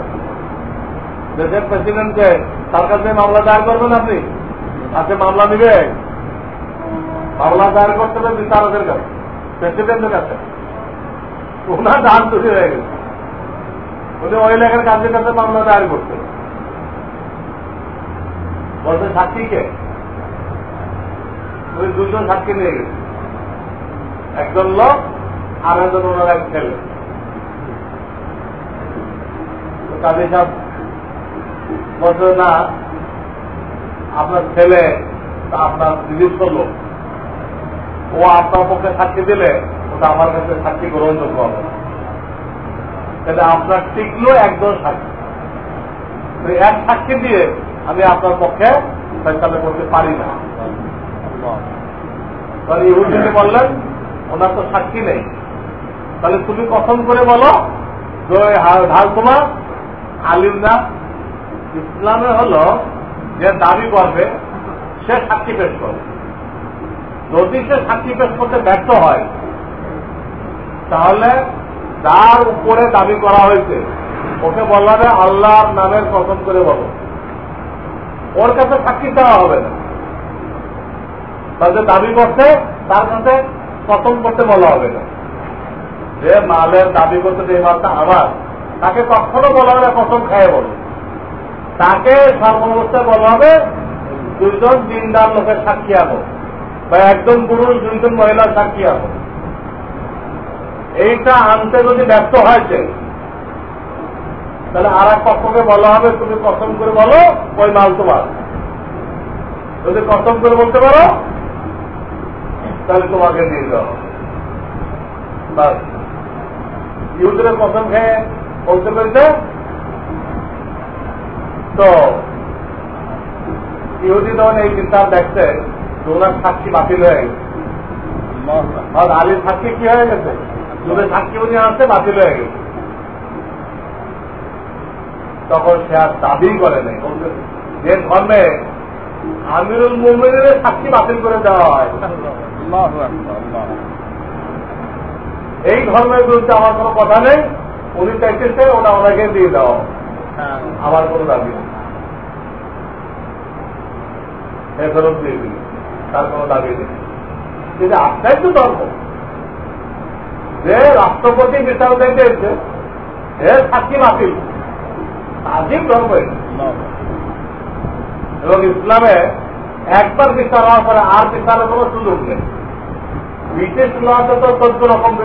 দেশের প্রেসিডেন্টকে তার কাছে মামলা দায়ের করবেন আপনি? কাছে মামলা নিবে? মামলা দায়ের করতে হবে বিচারকের কাছে, প্রেসিডেন্টের কাছে। ওনার দান তৈরি হয়ে গেছে। উনি ওই এলাকার কাজের কাছে মামলা দায়ের করতে বলতে সাক্ষীকে ওই দুজন সাক্ষী নিয়ে গেছে। একজন লোক আর একজন ওনার এক ছেলে। কাজী সাহেব বলছে, না আপনার ছেলে আপনার নিজস্ব লোক। ও আপনার পক্ষে সাক্ষী দিলে ওটা আমার কাছে সাক্ষী গ্রহণযোগ্য হবে তাহলে আপনার টিকলো একজন সাক্ষী। এক সাক্ষী দিয়ে আমি আপনার পক্ষে ফেসলা করতে পারি না। তাহলে ইহুদিকে বললেন, ওনার তো সাক্ষী নেই। তাহলে তুমি কথন করে বলো যে ঢাল তোমার আলিম না? ইসলামে হলো যে দাবি করবে, সে সাক্ষী পেশ করবে। যদি সে সাক্ষী পেশ করতে ব্যর্থ হয়, তাহলে যার উপরে দাবি করা হয়েছে, ওকে বলা হবে আল্লাহর নামের কথন করে বলো। ওর কাছে সাক্ষী দেওয়া হবে না। তাদের দাবি করছে, তার কাছে কথন করতে বলা হবে না। যে মালের দাবি করতে যে মালটা আমার, তাকে কখনো বলা হবে না কথন খায় বলো। তাকে সর্বাবস্থায় বলা হবে দুইজন দিনদার লোকের সাক্ষী আনো বা একজন পুরুষ, দুইজন মহিলার সাক্ষী আনো এইটা আনতে যদি ব্যর্থ হয়েছে তাহলে আর এক পক্ষকে বলা হবে, তুমি কসম করে বলো, ওই মাল তোমার যদি কসম করে বলতে পারো, তাহলে তোমাকে নিয়ে যাও ইহুদের কসম খেয়ে বলতে পেরেছে তো ইহুদি তখন এই চিন্তা দেখছে ওনার সাক্ষী বাতিল হয়ে গেছে। আর আলীর সাক্ষী কি হয়ে গেছে? যদি সাক্ষী উনি আসছে বাতিল হয়ে গেছে। তখন সে আর দাবি করে নেই। যে ধর্মে আমিরুল মুমিনের সাক্ষী বাতিল করে দেওয়া হয়। এই ধর্মের বিরুদ্ধে আমার কোনো কথা নেই। উনি চাইতেছে ওটা ওনাকে দিয়ে দেওয়া আমার কোনো দাবি নেই। তার কোনো দাবি নেই। কিন্তু আপনার তো ধর্ম। যে রাষ্ট্রপতি বিচার দিতে এসছে এর সাক্ষী বাতিল। আজিম ধর্ম এবং ইসলামে একবার বিচার হওয়ার পরে আর বিচারের কোনো সুযোগ নেই। ব্রিটিশ লতে তো চোদ্দ রকম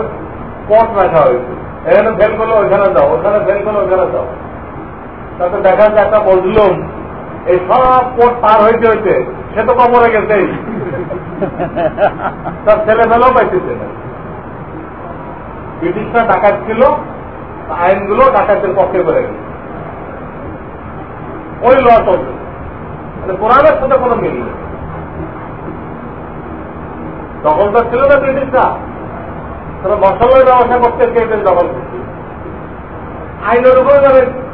পথ রাখা হয়েছে। এখানে ফেল করলে ওইখানে যাও, ওখানে ফেল করলে ওইখানে যাও। তাতে দেখা যায় একটা বললুম এই সব পথ পার হইতে হইতে সে তো কবরে গেছেই। তার ছেলে মেলেও পাইতেছে ব্রিটিশরা ডাকাত ছিল আইনগুলো ডাকাতের পক্ষে করে গেছে। ওই ল চলছে মানে কোরআনের সাথে কোনো মিল নেই। তখন তো ছিল না ব্রিটিশরা। তারা মশলার ব্যবসা করতে চেয়েছেন দখল করছে। আইনের উপরে যাবে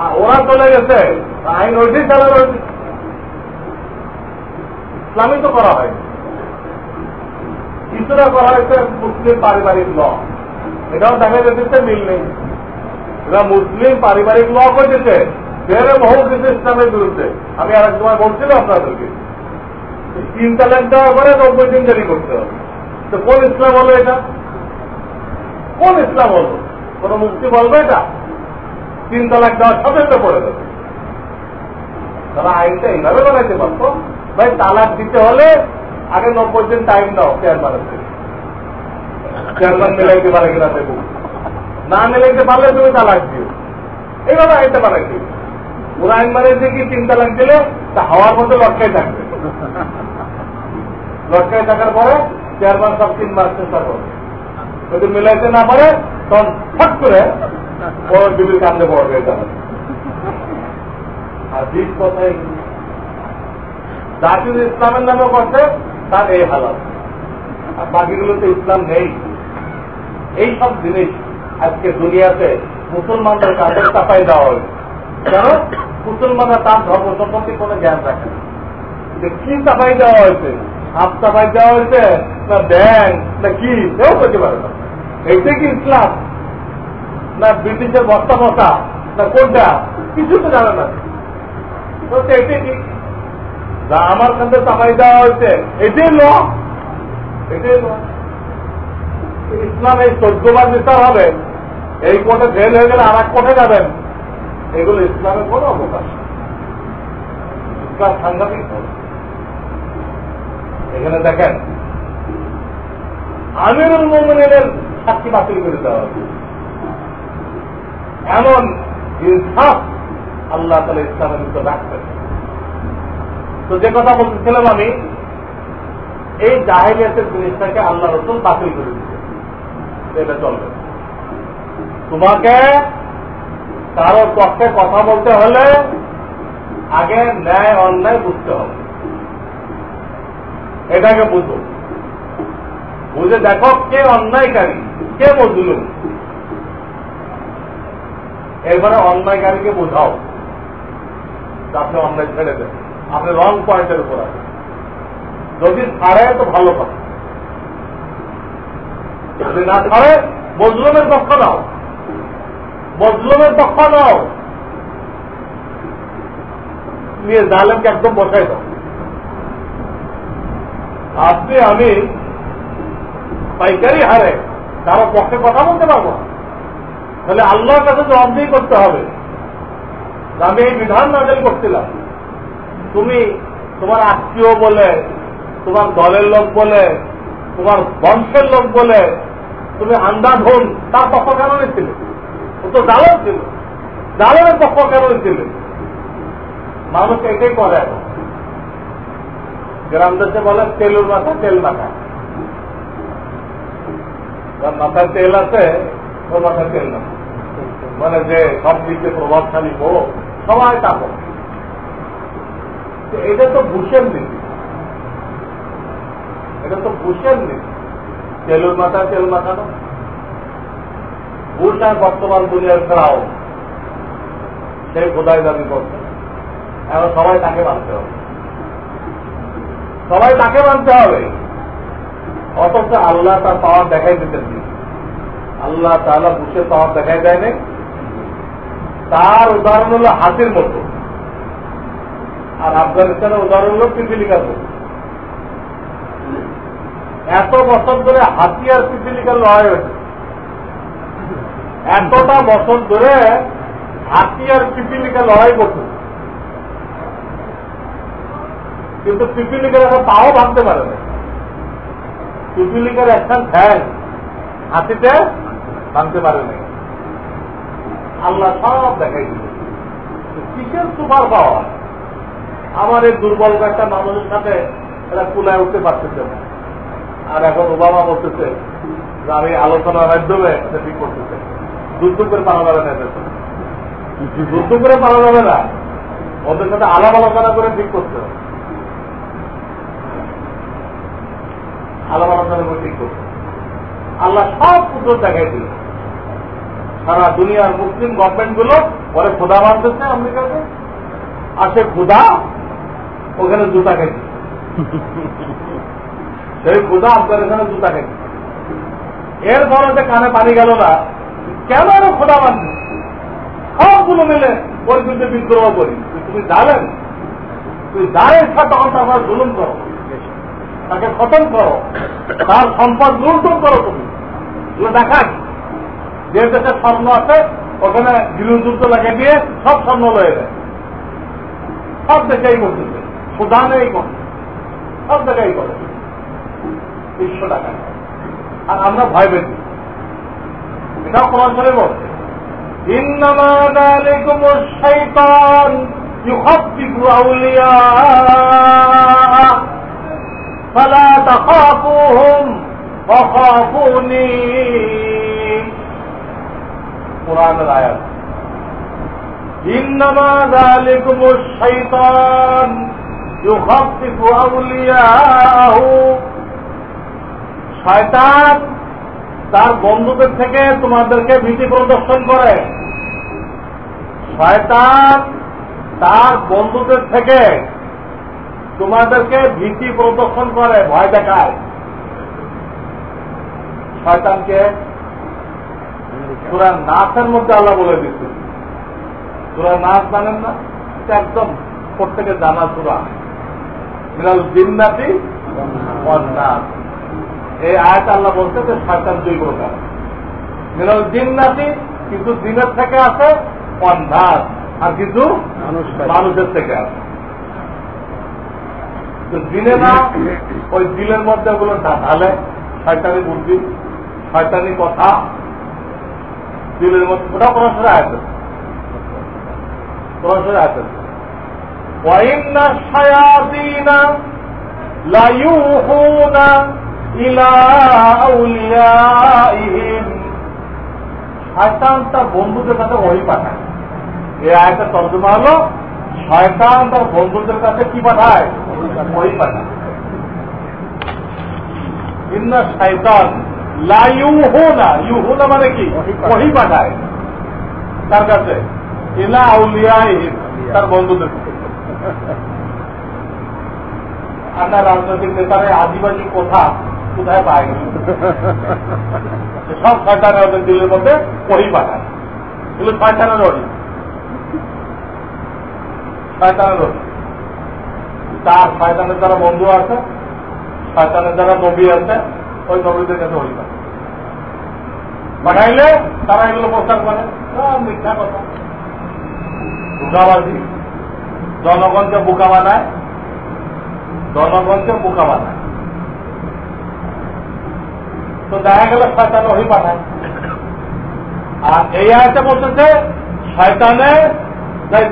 ওরা চলে গেছে। আইন ওইটাই চালানো হয়েছে ইসলামই তো করা হয়। কিছুটা করা হয়েছে মুসলিম পারিবারিক ল। এটাও দেখা যেতেছে মিল নেই। এরা মুসলিম পারিবারিক ল করতেছে বেড়ে বহু কিছু ইসলামের বিরুদ্ধে। আমি আর এক সময় বলছিলাম আপনাদেরকে। তিন তালাক দেওয়ার পরে নব্বই দিন জারি করতে হবে। তো কোন ইসলাম হলো এটা? কোন ইসলাম হলো? কোন মুক্তি বলবে এটা? তিন তালাক দেওয়ার সাথে সাথে পড়ে দেবে তারা আইনটা এইভাবে বানাইতে পারতো। ভাই, তালাক দিতে হলে আগে নব্বই দিন টাইম দাও চেয়ারম্যানের চেয়ারম্যান মিলাইতে পারে কিনা দেখো। না মিলাইতে পারলে তুমি তালাক দিও। এইভাবে আইনটা বানাইতে ওরা আইন বানাইতে কি তিন তালাক দিলে? তা হাওয়ার মধ্যে লটকাই থাকবে। লটকাই থাকার পরে চেয়ারম্যান সব তিন মাস চেষ্টা করবে। যদি মিলাইতে না পারে, তখন ফট করে বড় দিদির কান্দে পড়বে এটা? আর বিশ কথাই জাতীয় ইসলামের নামে করছে, তার এই হালাত। আর বাকিগুলোতে ইসলাম নেই। এই সব জিনিস আজকে দুনিয়াতে মুসলমানদের কাছে চাপাই দেওয়া হয়েছে। কেন? মুসলমানরা তার ধর্ম সম্পর্কে কোনো জ্ঞান রাখে না। যে কি চাপাই দেওয়া হয়েছে? হাত চাপাই দেওয়া হয়েছে, না ব্যাংক না কি? কেউ করতে পারে না। এইটাই কি ইসলাম? না ব্রিটিশের বস্তা বসা না কোনটা? কিছু তো জানে না। আমার কাছে চাপাই দেওয়া হয়েছে। এটাই ল। ইসলাম এই চোদ্দ বার বিচার হবে। এই কোর্টে ফেল হয়ে গেলে আর এক কোর্টে যাবেন। এগুলো ইসলামের কোন অবকাশ ইসলাম সাংঘাতিক এখানে দেখেন, আমিরুল মোমিনের সাক্ষী বাতিল করে দেওয়া হবে এমন ইনসাফ আল্লাহ তালা ইসলামের ভিতরে রাখবেন। তো যে কথা বলতেছিলাম আমি, এই জাহেলিয়াতের জিনিসটাকে আল্লাহ রসুল বাতিল করে দিচ্ছে এটা চলবে। তোমাকে কারও পক্ষে কথা বলতে হলে আগে ন্যায়, অন্যায় বুঝতে হবে। এটাকে বুঝো। বুঝে দেখো কে অন্যায়কারী, কে মজলুম। এরপরে অন্যায়কারীকে বোঝাও। আপনি অন্যায় ছেড়ে দেন। আপনি রং পয়েন্টের উপর আছেন। যদি ছাড়ে, তো ভালো কথা। যদি না ছাড়ে, মজলুমের পক্ষ নাও। মজলুমের পক্ষ নাও। নিয়ে জালেমকে একদম বসাই দাও। আপনি, আমি পাইকারি হারে কারও পক্ষে কথা বলতে পারব না। তাহলে আল্লাহর কাছে জবাবদিহি করতে হবে। আমি এই বিধান নাজেল করছিলাম। তুমি তোমার আত্মীয় বলে, তোমার দলের লোক বলে, তোমার বংশের লোক বলে, তুমি আন্দাজ হন, তার পক্ষ কেন নিচ্ছিলে ও তো জালন ছিল। জালনের পক্ষ কেন নিচ্ছিলে মানুষ এটাই করে এখন। গ্রাম দেশে বলে তেলুর মাথা, তেল মাথা। মাথায় তেল আছে, ওর মাথায় তেল না মানে যে সব দিকে প্রভাবশালী হোক সবাই তা করে। এটা তো বুসের নীতি। এটা তো বুসের নীতি। তেলুর মাথা, তেল মাখানো বুশ আর বর্তমান দুনিয়ার ফেরাও সেই খোদাই দাবি করছে। এখন সবাই তাকে মানতে হবে। সবাই তাকে মানতে হবে। অথচ আল্লাহ তার পাওয়ার দেখাই দিতেন আল্লাহ তাহলে বুসের পাওয়ার দেখাই দেয়নি। তার উদাহরণ হলো হাতির মতো। আর আফগানিস্তানের উদাহরণ হল পিপিলিকার মতো। এত বছর ধরে হাতি আর পিপিলিকার লড়াই হয়েছে এতটা বছর ধরে হাতি আর পিপিলিকা লড়াই করছে। কিন্তু পিপিলিকার একটা পাও ভাবতে পারে না। পিপিলিকার একটা ঠ্যাং হাতিতে ভাঙতে পারে না। আল্লাহ সব দেখাই দিল কিসের সুপার পাওয়ার? আমার এই দুর্বল একটা মানুষের সাথে এরা কুলায় উঠতে পারতেছে না। আর এখন ওবামা বলতেছে যে আমি আলোচনার মাধ্যমে ঠিক করতেছে। যুদ্ধ করে পালা যাবে না যুদ্ধ করে পালা যাবে না। ওদের সাথে আলাপ আলোচনা করে ঠিক করতে আলাপ আলোচনা করে ঠিক করতে আল্লাহ সব পুজো দেখাই দিল সারা দুনিয়ার মুসলিম গভর্নমেন্টগুলো পরে খোদা মানতেছে আমেরিকাতে আর সে খোদা ওখানে জুতা খাইছে সেই খোদা আপনার এখানে জুতা খাইছে এরপরে যে কানে পানি গেল না, কেন এরা খোদা মানছে? সবগুলো মিলে ওর বিরুদ্ধে বিদ্রোহ করি। তুমি জানেন তুই যার ইচ্ছা তখন তার জুলুম করো। তাকে খতম করো। তার সম্পদ লুণ্ঠন করো তুমি। দেখাই যে দেশে স্বর্ণ আছে ওখানে গৃহযুদ্ধ লাগিয়ে দিয়ে সব স্বর্ণ লয়ে দেয় সব দেশেই করতেছে সুদানে এই করে সব জায়গায় করে তিনশো টাকা আর আমরা ভয় পেয়েছি এটাও কোরআন করে বলছে إنما ذلكم الشيطان يخفف أولياءه فلا تخافوهم وخافوني কোরআনের আয়াত। তার বন্ধুদের থেকে তোমাদেরকে ভীতি প্রদর্শন করে। শয়তান তার বন্ধুদের থেকে তোমাদেরকে ভীতি প্রদর্শন করে, ভয় দেখায়। শয়তানকে সুরা নাচের মধ্যে আল্লাহ বলে দিচ্ছে সুরা নাচ জানেন না এটা একদম প্রত্যেকে জানা সুরা। মিনাল জিন্নাতি নাচ এই আয়াত আল্লাহ বলছে যে শয়তান দুই প্রকার। মিনাল জিন্নাতি কিছু দিনের থেকে আছে অন্ধার আর কিছু মানুষের। থেকে আছে। তো দিনে না ওই দিলের মধ্যে ওগুলো ঢালে শয়তানি বুদ্ধি শয়তানি কথা দিলের মধ্যে ওটা কোন সরে আছে কোন সরে আছে وإن الشياطين ليوحون إلى أوليائهم শয়তান তার বন্ধুদের কাছে ওই পাঠায় এই আয়টা তর্জমা হলো শয়তান তার বন্ধুদের কাছে কি পাঠায় ওই পাঠায় ইন্না শয়তান ইউহুনা মানে কি? ওহি পাঠায় তার কাছে? ইলা তার বন্ধুদের আমরা রাজনৈতিক নেতারা আদিবাসী কথা? কোথায় পায়? সব শয়তানের ওদের দিলের মধ্যে ওহি পাঠায় এগুলো শয়তানের ওহি শয়তানের ওহি তার শয়তানের যারা বন্ধু আছে শয়তানের যারা নবী আছে ওই নবীদের কাছে ওহি পাঠায় পাঠাইলে তারা এগুলো প্রচার করে। মিথ্যা কথা। ধোকাবাজি জনগণকে বোকা বানায়, জনগণকে বোকা বানায়। তো দেখা গেল শয়তান ওই পাঠায়। আর এই আয়তে বলতেছে, শয়তানে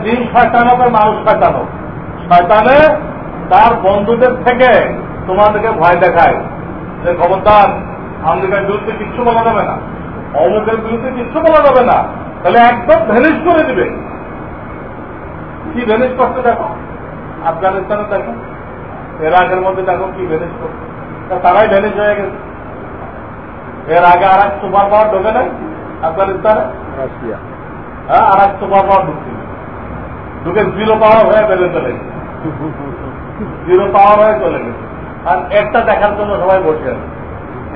দিন শয়তান হোক মানুষ শয়তান হোক, শয়তানে তার বন্ধুদের থেকে তোমাদেরকে ভয় দেখায়। যে খবরদার আমেরিকার বিরুদ্ধে কিচ্ছু বলা যাবে না। অমুকের বিরুদ্ধে কিচ্ছু বলা যাবে না। তাহলে একদম ভ্যানিশ করে দিবে। কি ভ্যানিশ করতে দেখো? আফগানিস্তানে দেখো। এরাকের মধ্যে দেখো কি ভ্যানিশ করছে। তারাই ভ্যানিশ হয়ে গেছে। এর আগে আর এক সুপার পাওয়ার ঢোকে নাই আফগানিস্তানে? রাশিয়া। হ্যাঁ আর এক সুপার পাওয়ার ঢুকছে। ঢুকে জিরো পাওয়ার হয়ে বেড়ে চলে গেছে। জিরো পাওয়ার হয়ে চলে গেছে। আর একটা দেখার জন্য সবাই বসে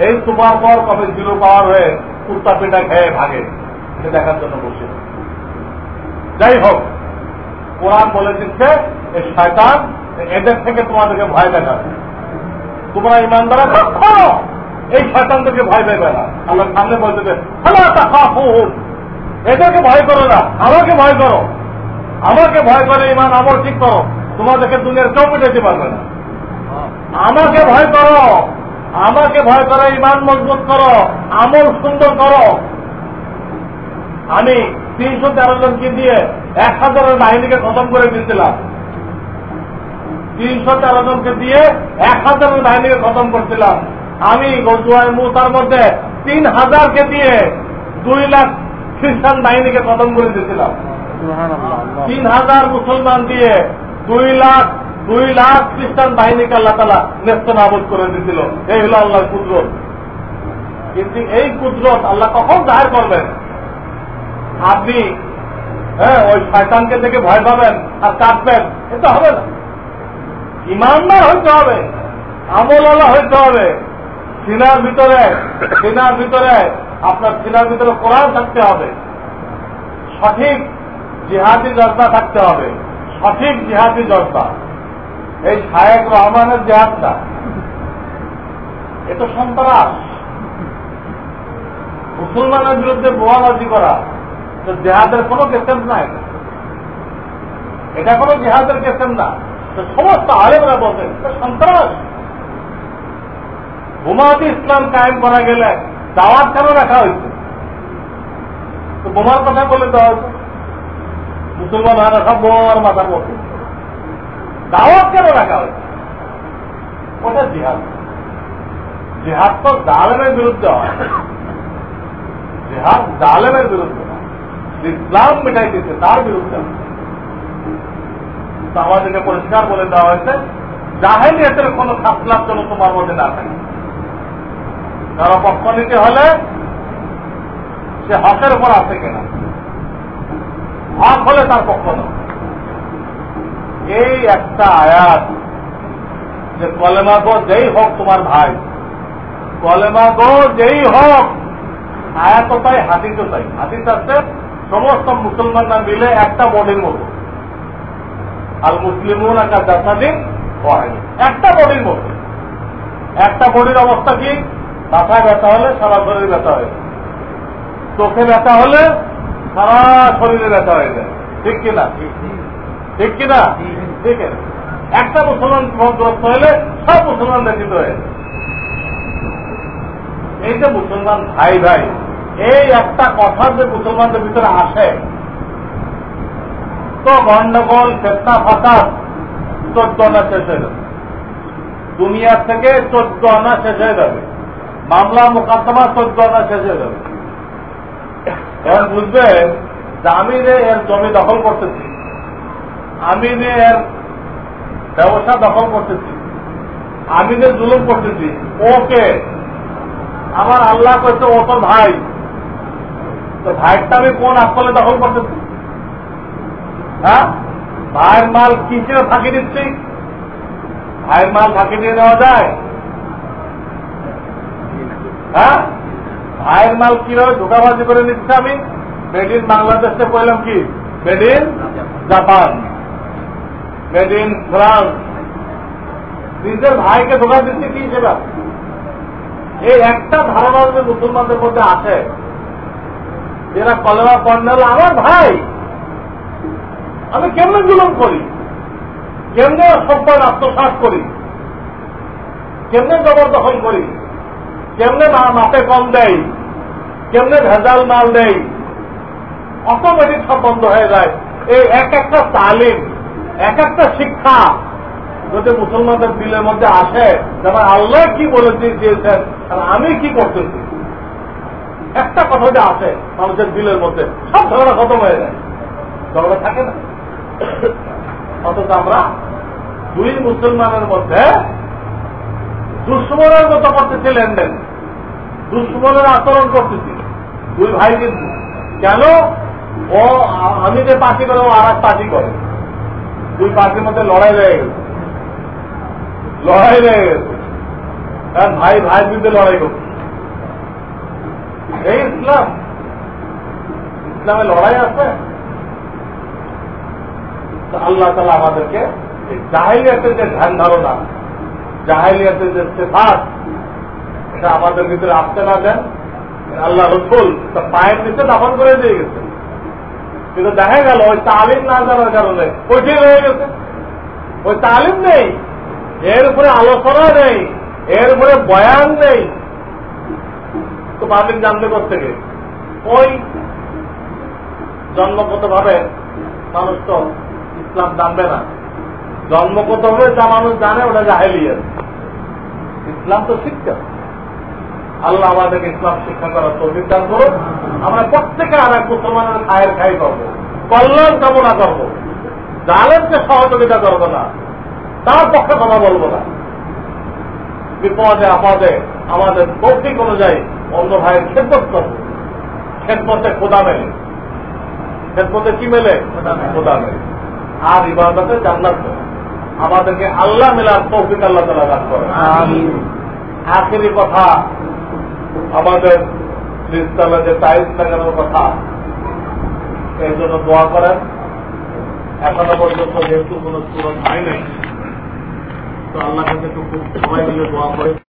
এই সুপার পাওয়ার কবে জিরো পাওয়ার হয়ে কুর্তা পেটা খেয়ে ভাগে, এটা দেখার জন্য বসে যাই হোক, কোরআন বলে দিচ্ছে এই শয়তান এদের থেকে তোমাদেরকে ভয় দেখাবে। তোমরা ইমানদারা কখনো এই থেকে ভয় দেবে না। আল্লাহ সামনে বলতে এদেরকে ভয় করো না, আমাকে ভয় করো। আমাকে ভয় করে, ইমান আমল ঠিক করো। তোমাদেরকে দুনিয়ার কেউ পেটাতে পারবে না। আমাকে ভয় করো। আমাকে ভয় করে ইমান মজবুত করো আমল সুন্দর করো। আমি তিনশো তেরো জনকে দিয়ে এক হাজারের বাহিনীকে খতম করে দিয়েছিলাম। তিনশো তেরো জনকে দিয়ে এক হাজারের বাহিনীকে খতম করছিলাম। আমি গজুয়ায় মুসার মধ্যে তিন হাজারকে দিয়ে দুই লাখ খ্রিস্টান বাহিনীকে খতম করে দিয়েছিলাম। তিন হাজার মুসলমান দিয়ে দুই লাখ দুই লাখ খ্রিস্টান বাহিনীকে আল্লাহ তালা নেস্ত নাবদ করে দিয়েছিল এই হলো আল্লাহর কুদরত। কিন্তু এই কুদরত আল্লাহ কখন জাহের করবেন? আপনি হ্যাঁ ওই শয়তানকে দেখে ভয় পাবেন আর কাঁদবেন এটা হবে না। ইমানদার হইতে হবে, আমলওয়ালা হইতে হবে। সিনার ভিতরে সিনার ভিতরে, আপনার সিনার ভিতরে কোরআন থাকতে হবে। সঠিক জিহাদি জজবা থাকতে হবে। সঠিক জিহাদি জজবা। এই শায়েক রহমানের জেহাদটা এ তো সন্ত্রাস। মুসলমানের বিরুদ্ধে বোয়াবাজি করা, তো জেহাদের কোনো কেসেম নাই। এটা কোনো জেহাদের কেসেম না। তো সমস্ত আলেমরা বলছেন এটা সন্ত্রাস। বোমাতি ইসলাম কায়েম করা গেলে দাওয়াত কেন রাখা হয়েছে? তো বোমার কথা বলে দেওয়া হয়েছে। মুসলমান না সব বোমার মাথার মধ্যে। দাওয়াত কেন রাখা হয়েছে? ওটা জিহাদ। জিহাদ তো জালেমের বিরুদ্ধে হয়। জিহাদ জালেমের বিরুদ্ধে ইসলাম মিটাই দিচ্ছে তার বিরুদ্ধে আমাদেরকে পরিষ্কার বলে দেওয়া হয়েছে, জাহেলিয়াতের কোন খাসলাপ যেন তোমার মধ্যে না থাকে। কারও পক্ষ নিতে হলে সে হকের উপর আছে কিনা? হক হলে তার পক্ষ নয়। এই একটা আয়াত যে কলেমা গো যেই হোক তোমার ভাই, কলেমা গো যেই হোক আয়াত তাই হাতিতে তাই। হাতিস আছে, সমস্ত মুসলমানরা মিলে একটা বডির মতো। আল মুসলিমুন একটা জাসাদিন একটা বডির মতো। একটা বডির অবস্থা কি? মাথায় ব্যথা হলে সারা শরীরে ব্যথা হয়ে যায়। চোখে ব্যথা হলে সারা শরীরে ব্যথা হয়ে যায়। ঠিক কিনা ঠিক কিনা? ঠিক একটা মুসলমান গ্রস্ত হলে সব মুসলমান ব্যথিত হয়ে। এই যে মুসলমান ভাই ভাই, এই একটা কথা যে মুসলমানদের ভিতরে আসে, তো গন্ডগোল, ফেতনা, ফাঁসাদ চোদ্দ আনা শেষ হয়ে যাবে। দুনিয়ার থেকে চোদ্দ আনা শেষ হয়ে যাবে। মামলা, মোকদ্দমা চোদ্দ আনা শেষ হয়ে যাবে। এখন বুঝবে যে এর জমি দখল করতেছি। আমি যে এর ব্যবসা দখল করতেছি। আমি যে জুলুম করতেছি। ওকে। আমার আল্লাহ করছে ও তো ভাই। তো ভাইটা আমি কোন আসলে দখল করতেছি? হ্যাঁ? ভাইয়ের মাল কিসে ফাঁকি দিচ্ছি? ভাইয়ের মাল ফাঁকি দিয়ে নেওয়া যায়? হ্যাঁ? ভাইয়ের মাল কীভাবে ধোকাবাজি করে নিচ্ছে আমি? মেড ইন বাংলাদেশে বললাম কি? Made in Japan. In France নিজের ভাইকে ধোকা দিচ্ছে কি সেটা এই একটা ধারণা যে মুসলমানদের মধ্যে আছে যেটা কলেমা পণ্যাল আমার ভাই আমি কেমনে জুলুম করি কেমনে সম্পদ আত্মসাত করি কেমনে জবরদখল করি কেমনে মাপে কম দেয় কেমনে ভেজাল মাল দেয় অটোমেটিক সব বন্ধ হয়ে যায় এই এক একটা তালিম এক একটা শিক্ষা যদি মুসলমানদের দিলের মধ্যে আসে, যেমন আল্লাহ কি বলে দিয়েছেন আর আমি কি করতেছি? একটা কথা যে আসে মানুষের দিলের মধ্যে, সব ঝগড়া খতম হয়ে যায়। ঝগড়া থাকে না। অথচ আমরা দুই মুসলমানের মধ্যে দুশ্মনের মতো করতেছি লেনদেন, দুশ্মনের আচরণ করতেছি, দুই ভাই কিন্তু কেন? ও, আমি যে পার্টি করে, ও আর এক পার্টি করে। দুই পার্টির মধ্যে লড়াই লেগে গেছে। লড়াই লেগে গেছে। কারণ ভাই ভাই বিরুদ্ধে লড়াই করছে। এই ইসলাম। ইসলামে লড়াই আছে। আল্লাহ তালা আমাদেরকে এই জাহিলিয়াতের যে ধ্যান ধারণা, জাহিলিয়াতের যে সেফাত, এটা আমাদের ভিতরে আসতে না দেন। আল্লাহ রসুল, তা পায়ের নিচে দাফন করে দিয়ে গেছে। কিন্তু দেখা গেল, ওই তালিম না জানার কারণে। ওইটাই রয়ে গেছে। ওই তালিম নেই। এর উপরে আলোচনা নেই। এর উপরে বয়ান নেই। তো পাবলিক জানবে থেকে ওই জন্মগত ভাবে মানুষ তো ইসলাম জানবে না। জন্মগত ভাবে যা মানুষ জানে, ওটা জাহেলিয়াত। ইসলাম তো শিক্ষা। আল্লাহ আমাদেরকে ইসলাম শিক্ষা করার তৌফিক দান করুন। আমরা প্রত্যেকে আর এক মুসলমানের খায়ের খাই করব কল্যাণ কামনা করব। জালেমকে সহযোগিতা করব না তার পক্ষে কথা বলব না। বিপদে আপদে আমাদের তৌফিক অনুযায়ী অন্য ভাইয়ের খেদমত করব। খেদমতে খোদা মেলে। খেদমতে কি মেলে? খোদা মেলে। আর ইবাদতে জান্নাত মেলে। আমাদেরকে আল্লাহ মেলার তৌফিক আল্লাহ তালা দান করে আখেরি কথা আমাদের নিস্তালে যে টাইলস লাগানোর কথা, এর জন্য দোয়া করেন। এখনও পর্যন্ত যেহেতু কোন স্কুল হয় নাই, তো আল্লাহ কাছে একটু খুব সময় মিলে দোয়া করে।